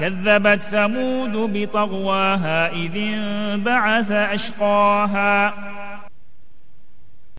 كذبت ثمود بطغواها إذ انبعث أشقاها.